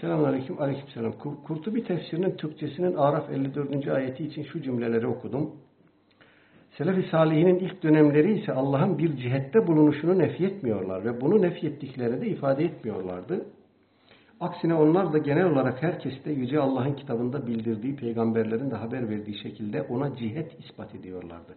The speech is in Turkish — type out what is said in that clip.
Selamünaleyküm. Aleykümselam. Kur- Kurtubi tefsirinin Türkçesinin Araf 54. ayeti için şu cümleleri okudum. Selefi salihinin ilk dönemleri ise Allah'ın bir cihette bulunuşunu nefyetmiyorlar ve bunu nefyettikleri de ifade etmiyorlardı. Aksine onlar da genel olarak herkeste Yüce Allah'ın kitabında bildirdiği peygamberlerin de haber verdiği şekilde ona cihet ispat ediyorlardı.